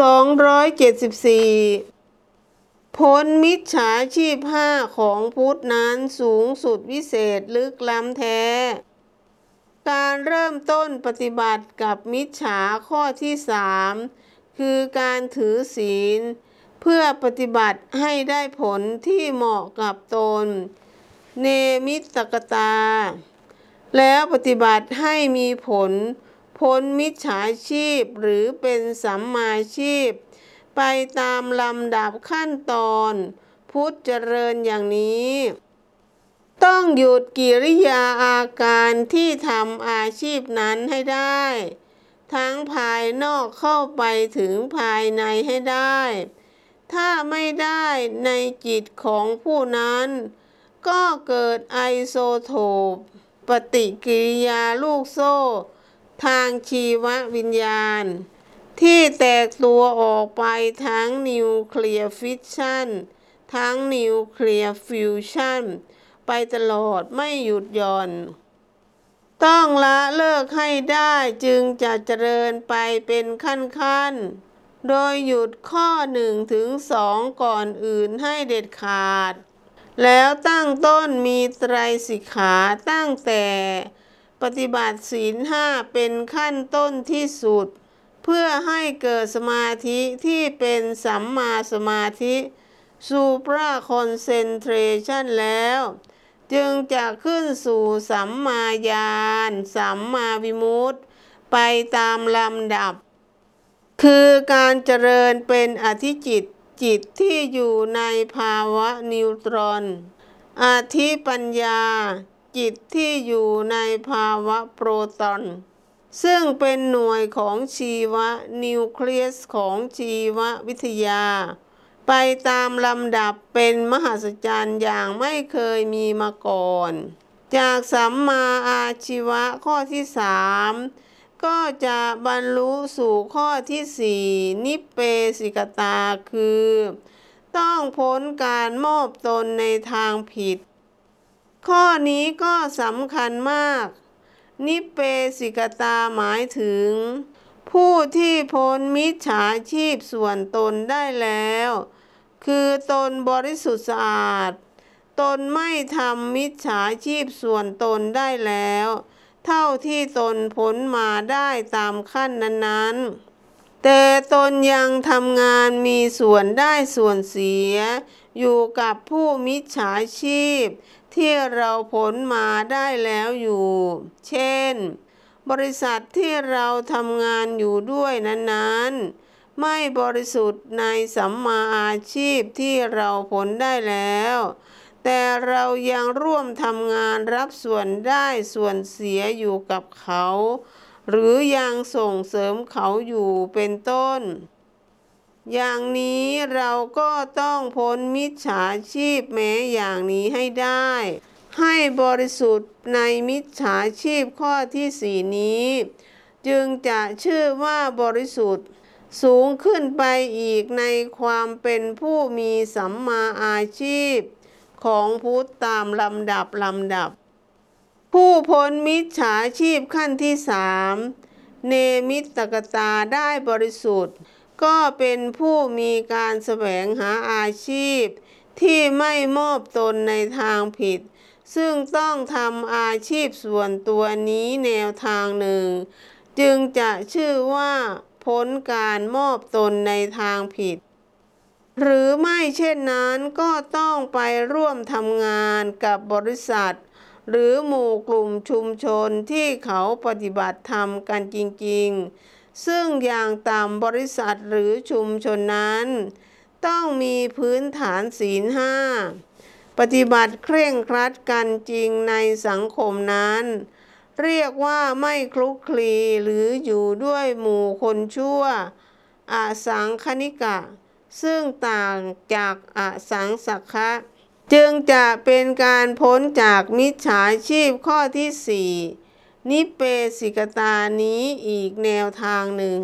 274ผลมิจฉาชีพห้าของพุทธนั้นสูงสุดวิเศษลึกล้ำแท้ การเริ่มต้นปฏิบัติกับมิจฉาข้อที่สามคือการถือศีล เพื่อปฏิบัติให้ได้ผลที่เหมาะกับตน เนมิตกตา แล้วปฏิบัติให้มีผล พ้นมิจฉาชีพหรือเป็นสัมมาชีพ ไปตามลำดับขั้นตอน พุทธเจริญอย่างนี้ ต้องหยุดกิริยาอาการที่ทำอาชีพนั้นให้ได้ ทั้งภายนอกเข้าไปถึงภายในให้ได้ ถ้าไม่ได้ในจิตของผู้นั้น ก็เกิดไอโซโทปปฏิกิริยาลูกโซ่ ทางชีววิญญาณ ที่แตกตัวออกไปทั้งนิวเคลียร์ฟิชชันทั้งนิวเคลียร์ฟิวชันไปตลอดไม่หยุดหย่อน ต้องละเลิกให้ได้จึงจะเจริญไปเป็นขั้นๆ โดยหยุดข้อหนึ่งถึงสองก่อนอื่นให้เด็ดขาด แล้วตั้งต้นมีไตรสิกขาตั้งแต่ ปฏิบัติศีลห้าเป็นขั้นต้นที่สุด เพื่อให้เกิดสมาธิที่เป็นสัมมาสมาธิสูปราคอนเซนเทรชันแล้ว จึงจะขึ้นสู่สัมมาญาณสัมมาวิมุตติ ไปตามลำดับ คือการเจริญเป็นอธิจิตจิตที่อยู่ในภาวะนิวตรอนอธิปัญญา จิตที่อยู่ในภาวะโปรตอน ซึ่งเป็นหน่วยของชีวะนิวเคลียสของชีววิทยา ไปตามลำดับเป็นมหัศจรรย์อย่างไม่เคยมีมาก่อน จากสัมมาอาชีวะข้อที่สามก็จะบรรลุสู่ข้อที่สี่นิเปสิกตาคือ ต้องพ้นการมอบตนในทางผิด ข้อนี้ก็สำคัญมาก นิเปสิกตาหมายถึง ผู้ที่พ้นมิจฉาชีพส่วนตนได้แล้ว คือตนบริสุทธิ์สะอาด ตนไม่ทำมิจฉาชีพส่วนตนได้แล้ว เท่าที่ตนพ้นมาได้ตามขั้นนั้นๆ แต่ตนยังทำงานมีส่วนได้ส่วนเสีย อยู่กับผู้มิจฉาชีพ ที่เราพ้นมาได้แล้วอยู่ เช่น บริษัทที่เราทำงานอยู่ด้วยนั้นๆ ไม่บริสุทธิ์ในสัมมาอาชีพที่เราพ้นได้แล้ว แต่เรายังร่วมทำงานรับส่วนได้ส่วนเสียอยู่กับเขา หรือยังส่งเสริมเขาอยู่เป็นต้น อย่างนี้เราก็ต้องพ้นมิจฉาชีพแม้อย่างนี้ให้ได้ ให้บริสุทธิ์ในมิจฉาชีพข้อที่สี่นี้ จึงจะชื่อว่าบริสุทธิ์สูงขึ้นไปอีกในความเป็นผู้มีสัมมาอาชีพ ของพุทธตามลำดับลำดับ ผู้พ้นมิจฉาชีพขั้นที่สามเนมิตกตาได้บริสุทธิ์ ก็เป็นผู้มีการแสวงหาอาชีพ ที่ไม่มอบตนในทางผิด ซึ่งต้องทำอาชีพส่วนตัวนี้แนวทางหนึ่ง จึงจะชื่อว่าพ้นการมอบตนในทางผิด หรือไม่เช่นนั้นก็ต้องไปร่วมทำงานกับบริษัท หรือหมู่กลุ่มชุมชนที่เขาปฏิบัติธรรมกันจริงๆ ซึ่งอย่างต่ำบริษัทหรือชุมชนนั้น ต้องมีพื้นฐานศีลห้าปฏิบัติเคร่งครัดกันจริงในสังคมนั้น เรียกว่าไม่คลุกคลีหรืออยู่ด้วยหมู่คนชั่ว อาสังคณิกะ ซึ่งต่างจากอสังสักคะ จึงจะเป็นการพ้นจากมิจฉาชีพข้อที่สี่นิเปสิกตานี้อีกแนวทางหนึ่ง